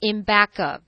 in backup.